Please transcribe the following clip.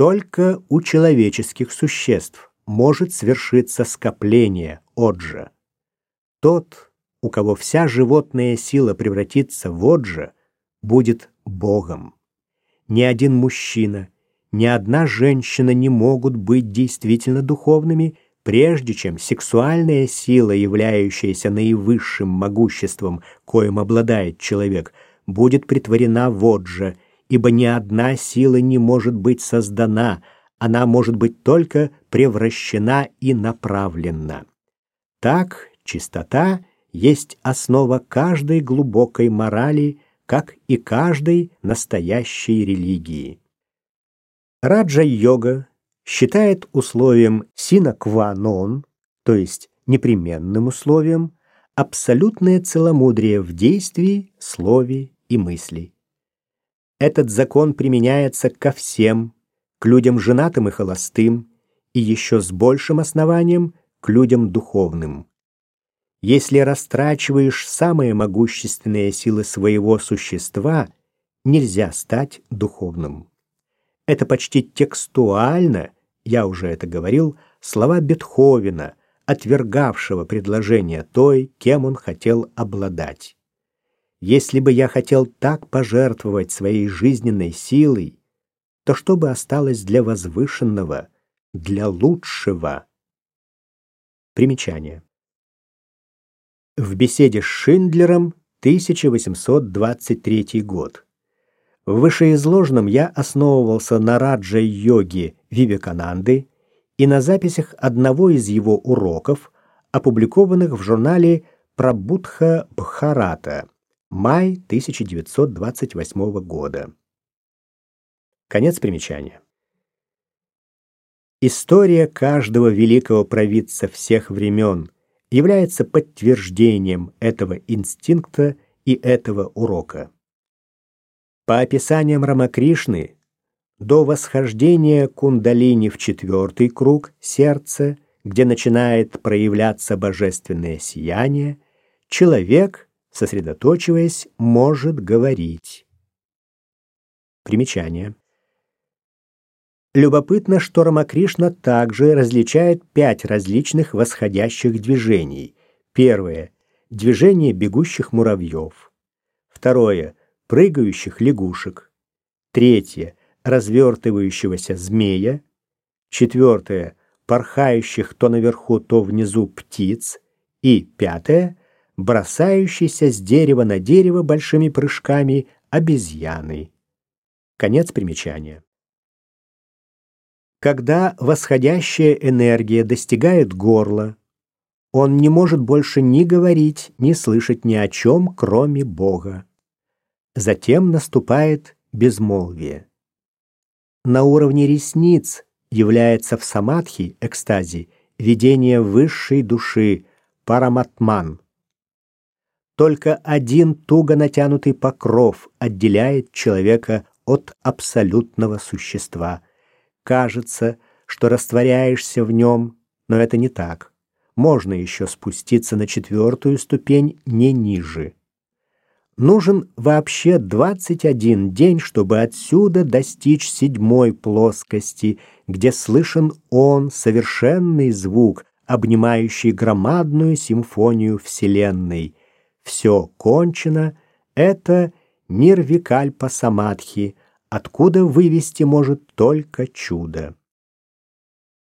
Только у человеческих существ может свершиться скопление отжа. Тот, у кого вся животная сила превратится в отжа, будет Богом. Ни один мужчина, ни одна женщина не могут быть действительно духовными, прежде чем сексуальная сила, являющаяся наивысшим могуществом, коим обладает человек, будет притворена в отже, ибо ни одна сила не может быть создана, она может быть только превращена и направлена. Так чистота есть основа каждой глубокой морали, как и каждой настоящей религии. Раджа-йога считает условием non, то есть непременным условием, абсолютное целомудрие в действии, слове и мысли. Этот закон применяется ко всем, к людям женатым и холостым, и еще с большим основанием к людям духовным. Если растрачиваешь самые могущественные силы своего существа, нельзя стать духовным. Это почти текстуально, я уже это говорил, слова Бетховена, отвергавшего предложение той, кем он хотел обладать. Если бы я хотел так пожертвовать своей жизненной силой, то что бы осталось для возвышенного, для лучшего? Примечание. В беседе с Шиндлером 1823 год. В вышеизложенном я основывался на раджа-йоге Вивекананды и на записях одного из его уроков, опубликованных в журнале Прабудха Бхарата, май 1928 года. Конец примечания. История каждого великого провидца всех времен является подтверждением этого инстинкта и этого урока. По описаниям Рамакришны, до восхождения кундалини в четвертый круг сердца, где начинает проявляться божественное сияние, человек, сосредоточиваясь, может говорить. Примечание. Любопытно, что Рамакришна также различает пять различных восходящих движений. Первое — движение бегущих муравьев. Второе прыгающих лягушек. Третье — развертывающегося змея. Четвертое — порхающих то наверху, то внизу птиц. И пятое — бросающийся с дерева на дерево большими прыжками обезьяны. Конец примечания. Когда восходящая энергия достигает горла, он не может больше ни говорить, ни слышать ни о чем, кроме Бога. Затем наступает безмолвие. На уровне ресниц является в самадхи, экстазе, видение высшей души, параматман. Только один туго натянутый покров отделяет человека от абсолютного существа. Кажется, что растворяешься в нем, но это не так. Можно еще спуститься на четвертую ступень не ниже. Нужен вообще 21 день, чтобы отсюда достичь седьмой плоскости, где слышен он, совершенный звук, обнимающий громадную симфонию Вселенной. Все кончено, это нирвикальпа самадхи, откуда вывести может только чудо.